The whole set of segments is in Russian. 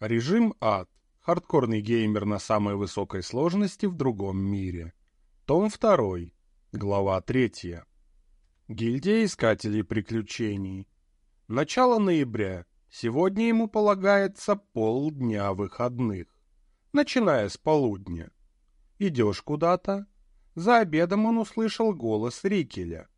Режим ад. Хардкорный геймер на самой высокой сложности в другом мире. Том 2. Глава 3. Гильдия Искателей Приключений. Начало ноября. Сегодня ему полагается полдня выходных. Начиная с полудня. Идешь куда-то? За обедом он услышал голос Рикеля.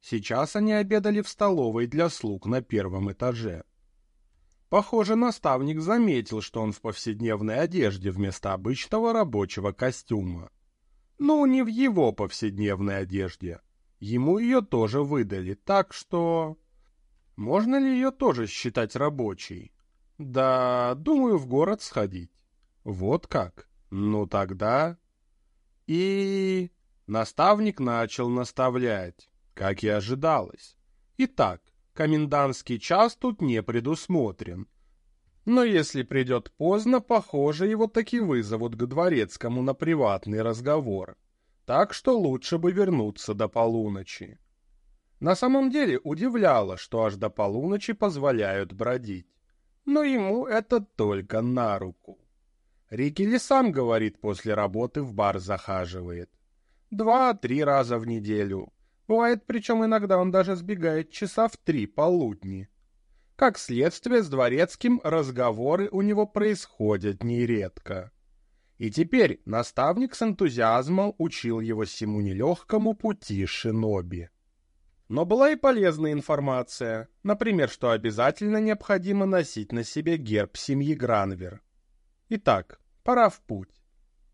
Сейчас они обедали в столовой для слуг на первом этаже. Похоже, наставник заметил, что он в повседневной одежде вместо обычного рабочего костюма. Но не в его повседневной одежде. Ему ее тоже выдали, так что... Можно ли ее тоже считать рабочей? Да, думаю, в город сходить. Вот как? Ну тогда... И... Наставник начал наставлять, как и ожидалось. Итак, комендантский час тут не предусмотрен. Но если придет поздно, похоже, его таки вызовут к дворецкому на приватный разговор так что лучше бы вернуться до полуночи. На самом деле удивляло, что аж до полуночи позволяют бродить. Но ему это только на руку. Рикели сам говорит, после работы в бар захаживает. Два-три раза в неделю. Бывает, причем иногда он даже сбегает часа в три полудни. Как следствие, с дворецким разговоры у него происходят нередко. И теперь наставник с энтузиазмом учил его всему нелегкому пути шиноби. Но была и полезная информация, например, что обязательно необходимо носить на себе герб семьи Гранвер. Итак, пора в путь.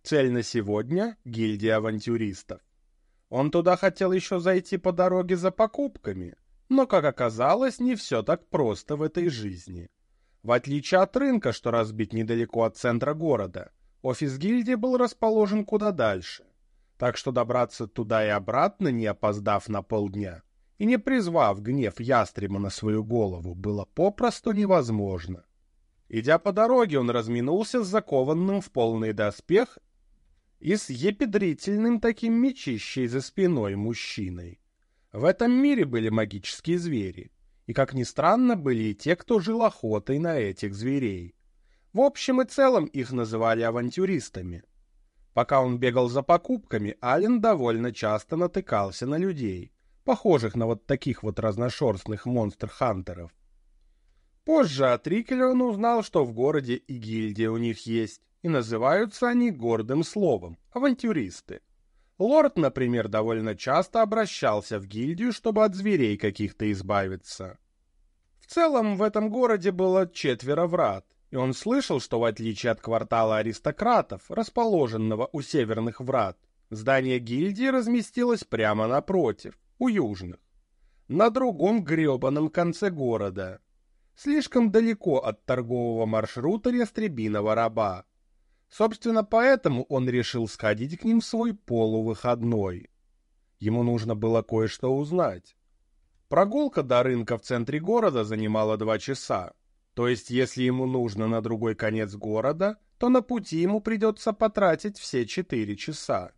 Цель на сегодня — гильдия авантюристов. Он туда хотел еще зайти по дороге за покупками, но, как оказалось, не все так просто в этой жизни. В отличие от рынка, что разбит недалеко от центра города, Офис гильдии был расположен куда дальше, так что добраться туда и обратно, не опоздав на полдня, и не призвав гнев ястреба на свою голову, было попросту невозможно. Идя по дороге, он разминулся с закованным в полный доспех и с епедрительным таким мечищей за спиной мужчиной. В этом мире были магические звери, и, как ни странно, были и те, кто жил охотой на этих зверей. В общем и целом их называли авантюристами. Пока он бегал за покупками, Ален довольно часто натыкался на людей, похожих на вот таких вот разношерстных монстр-хантеров. Позже от Рикеля он узнал, что в городе и гильдия у них есть, и называются они гордым словом — авантюристы. Лорд, например, довольно часто обращался в гильдию, чтобы от зверей каких-то избавиться. В целом в этом городе было четверо врат, и он слышал, что в отличие от квартала аристократов, расположенного у северных врат, здание гильдии разместилось прямо напротив, у южных, на другом гребаном конце города, слишком далеко от торгового маршрута Ястребиного раба. Собственно, поэтому он решил сходить к ним в свой полувыходной. Ему нужно было кое-что узнать. Прогулка до рынка в центре города занимала два часа, то есть, если ему нужно на другой конец города, то на пути ему придется потратить все четыре часа.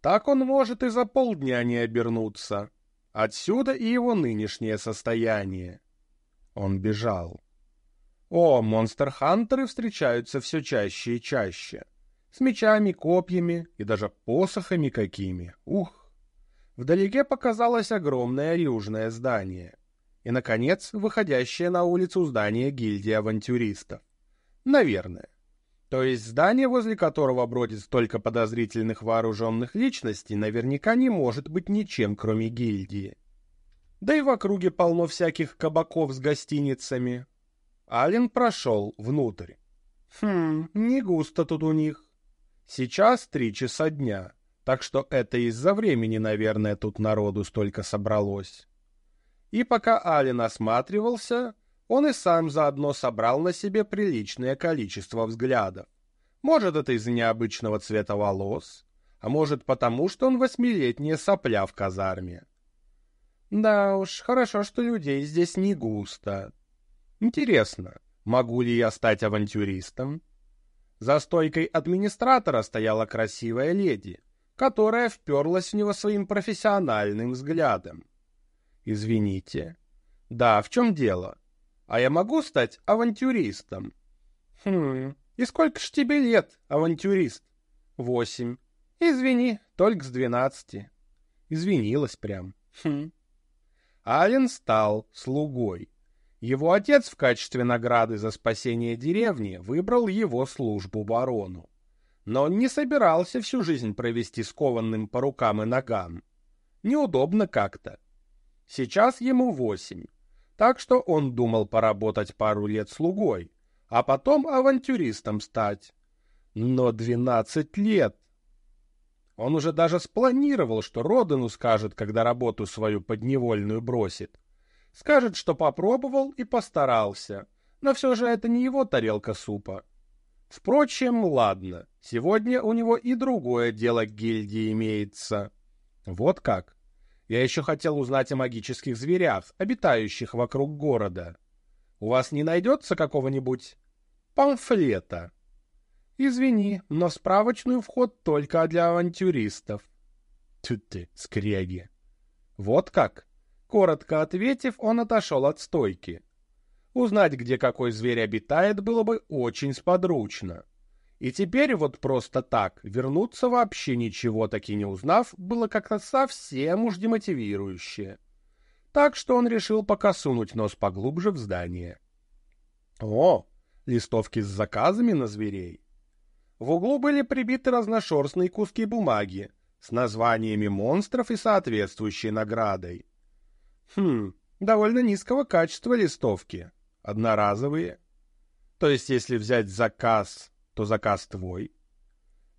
Так он может и за полдня не обернуться. Отсюда и его нынешнее состояние. Он бежал. О, монстр-хантеры встречаются все чаще и чаще. С мечами, копьями и даже посохами какими. Ух! Вдалеке показалось огромное южное здание — и, наконец, выходящее на улицу здание гильдии авантюристов. Наверное. То есть здание, возле которого бродит столько подозрительных вооруженных личностей, наверняка не может быть ничем, кроме гильдии. Да и в округе полно всяких кабаков с гостиницами. Ален прошел внутрь. Хм, не густо тут у них. Сейчас три часа дня, так что это из-за времени, наверное, тут народу столько собралось. И пока Ален осматривался, он и сам заодно собрал на себе приличное количество взглядов. Может, это из-за необычного цвета волос, а может, потому что он восьмилетняя сопля в казарме. Да уж, хорошо, что людей здесь не густо. Интересно, могу ли я стать авантюристом? За стойкой администратора стояла красивая леди, которая вперлась в него своим профессиональным взглядом. «Извините». «Да, в чем дело? А я могу стать авантюристом?» Хм, и сколько ж тебе лет, авантюрист? Восемь. Извини, только с двенадцати. Извинилась прям. Хм. Ален стал слугой. Его отец в качестве награды за спасение деревни выбрал его службу барону. Но он не собирался всю жизнь провести скованным по рукам и ногам. Неудобно как-то. Сейчас ему восемь, так что он думал поработать пару лет слугой, а потом авантюристом стать. Но двенадцать лет! Он уже даже спланировал, что Родену скажет, когда работу свою подневольную бросит. Скажет, что попробовал и постарался, но все же это не его тарелка супа. Впрочем, ладно, сегодня у него и другое дело гильдии имеется. Вот как. Я еще хотел узнать о магических зверях, обитающих вокруг города. У вас не найдется какого-нибудь памфлета? Извини, но в справочную вход только для авантюристов. Тут ты, скряги. Вот как? Коротко ответив, он отошел от стойки. Узнать, где какой зверь обитает, было бы очень сподручно. И теперь вот просто так, вернуться вообще ничего таки не узнав, было как-то совсем уж демотивирующе. Так что он решил пока сунуть нос поглубже в здание. О, листовки с заказами на зверей. В углу были прибиты разношерстные куски бумаги с названиями монстров и соответствующей наградой. Хм, довольно низкого качества листовки. Одноразовые. То есть, если взять заказ, то заказ твой.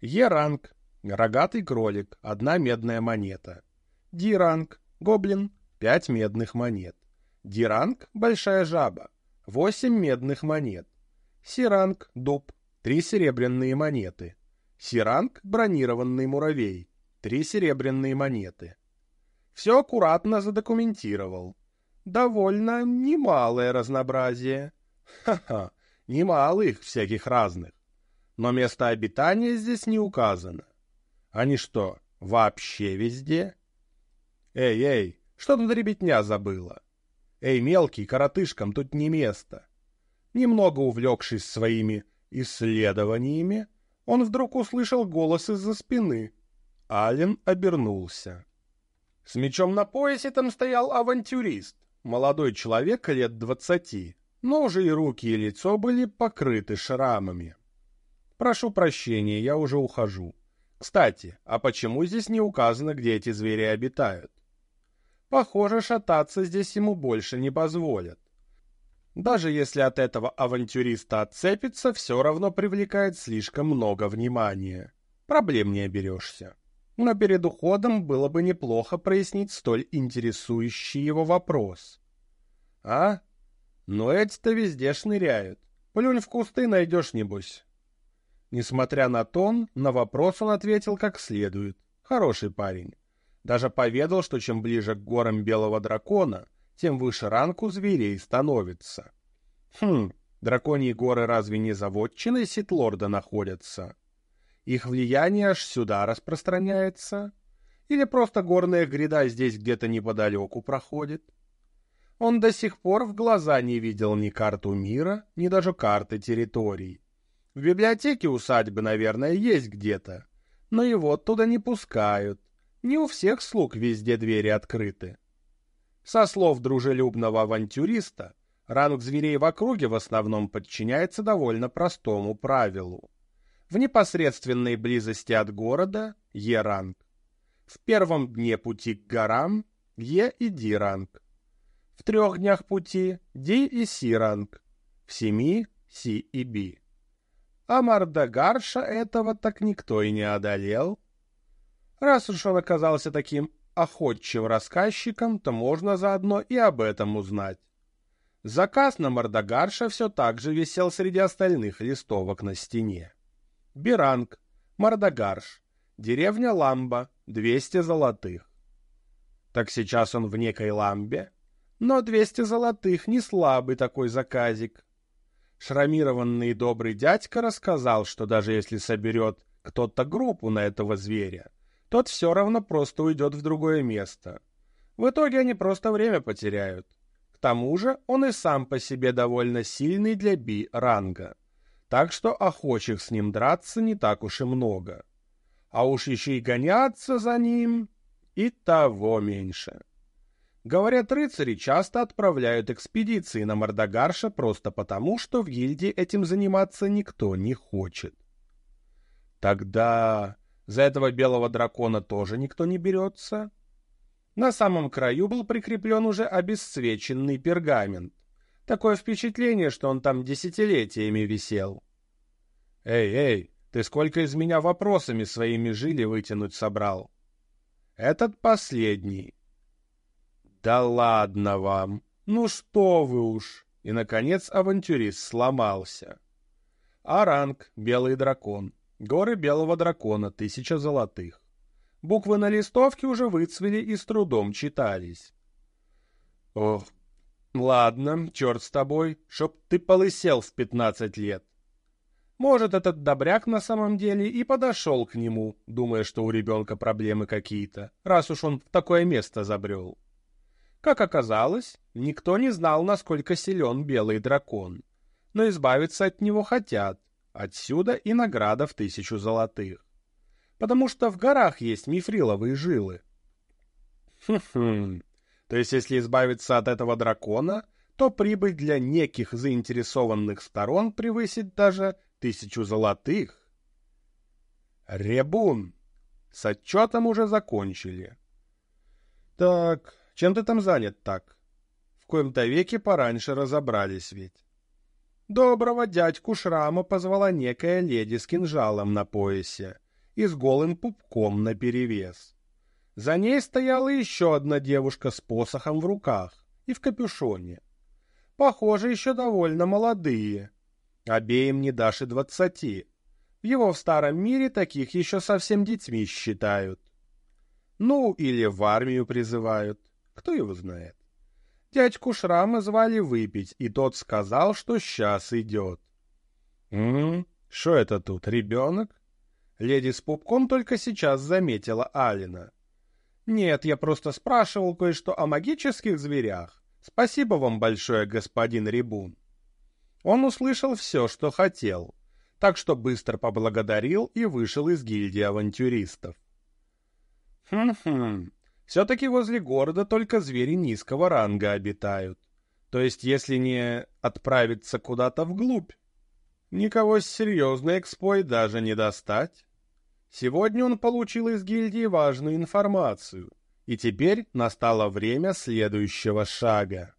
Е-ранг. Рогатый кролик. Одна медная монета. Ди-ранг. Гоблин. Пять медных монет. Ди-ранг. Большая жаба. Восемь медных монет. Си-ранг. Дуб. Три серебряные монеты. Си-ранг. Бронированный муравей. Три серебряные монеты. Все аккуратно задокументировал. Довольно немалое разнообразие. Ха-ха, немало их всяких разных. Но место обитания здесь не указано. Они что, вообще везде? Эй, эй, что тут ребятня забыла? Эй, мелкий, коротышкам тут не место. Немного увлекшись своими исследованиями, он вдруг услышал голос из-за спины. Ален обернулся. С мечом на поясе там стоял авантюрист, молодой человек лет двадцати, но уже и руки, и лицо были покрыты шрамами. «Прошу прощения, я уже ухожу. Кстати, а почему здесь не указано, где эти звери обитают?» Похоже, шататься здесь ему больше не позволят. Даже если от этого авантюриста отцепится, все равно привлекает слишком много внимания. Проблем не оберешься но перед уходом было бы неплохо прояснить столь интересующий его вопрос. «А? Но эти-то везде шныряют. Плюнь в кусты, найдешь, небось». Несмотря на тон, на вопрос он ответил как следует. Хороший парень. Даже поведал, что чем ближе к горам Белого Дракона, тем выше ранг у зверей становится. Хм, драконьи горы разве не за вотчиной Ситлорда находятся? Их влияние аж сюда распространяется? Или просто горная гряда здесь где-то неподалеку проходит? Он до сих пор в глаза не видел ни карту мира, ни даже карты территорий. В библиотеке усадьбы, наверное, есть где-то, но его туда не пускают. Не у всех слуг везде двери открыты. Со слов дружелюбного авантюриста, ранг зверей в округе в основном подчиняется довольно простому правилу в непосредственной близости от города – Е-ранг. В первом дне пути к горам – Е и Ди-ранг. В трех днях пути – Ди и Си-ранг. В семи – Си и Би. А Мардагарша этого так никто и не одолел. Раз уж он оказался таким охотчивым рассказчиком, то можно заодно и об этом узнать. Заказ на Мардагарша все так же висел среди остальных листовок на стене. Биранг, Мардагарш, деревня Ламба, 200 золотых. Так сейчас он в некой Ламбе, но 200 золотых не слабый такой заказик. Шрамированный добрый дядька рассказал, что даже если соберет кто-то группу на этого зверя, тот все равно просто уйдет в другое место. В итоге они просто время потеряют. К тому же он и сам по себе довольно сильный для би-ранга. Так что охочих с ним драться не так уж и много. А уж еще и гоняться за ним и того меньше. Говорят, рыцари часто отправляют экспедиции на Мордогарша просто потому, что в гильдии этим заниматься никто не хочет. Тогда за этого белого дракона тоже никто не берется? На самом краю был прикреплен уже обесцвеченный пергамент. Такое впечатление, что он там десятилетиями висел. «Эй, эй, ты сколько из меня вопросами своими жили вытянуть собрал?» «Этот последний. «Да ладно вам! Ну что вы уж!» И, наконец, авантюрист сломался. Аранг, белый дракон. Горы белого дракона, тысяча золотых. Буквы на листовке уже выцвели и с трудом читались. Ох, ладно, черт с тобой, чтоб ты полысел в пятнадцать лет. Может, этот добряк на самом деле и подошел к нему, думая, что у ребенка проблемы какие-то, раз уж он в такое место забрел. Как оказалось, никто не знал, насколько силен белый дракон. Но избавиться от него хотят. Отсюда и награда в тысячу золотых. Потому что в горах есть мифриловые жилы. Хм-хм. То есть, если избавиться от этого дракона, то прибыль для неких заинтересованных сторон превысит даже тысячу золотых. Ребун. С отчетом уже закончили. Так, чем ты там занят так? В коем-то веке пораньше разобрались ведь. Доброго дядьку Шрама позвала некая леди с кинжалом на поясе и с голым пупком наперевес. За ней стояла еще одна девушка с посохом в руках и в капюшоне. Похоже, еще довольно молодые. Обеим не дашь и двадцати. В его в старом мире таких еще совсем детьми считают. Ну, или в армию призывают. Кто его знает? Дядьку Шрама звали выпить, и тот сказал, что сейчас идет. «М-м, что это тут, ребенок?» Леди с пупком только сейчас заметила Алина. «Нет, я просто спрашивал кое-что о магических зверях. Спасибо вам большое, господин Рибун». Он услышал все, что хотел, так что быстро поблагодарил и вышел из гильдии авантюристов. «Хм-хм, все-таки возле города только звери низкого ранга обитают. То есть, если не отправиться куда-то вглубь, никого с серьезной экспой даже не достать. Сегодня он получил из гильдии важную информацию, и теперь настало время следующего шага.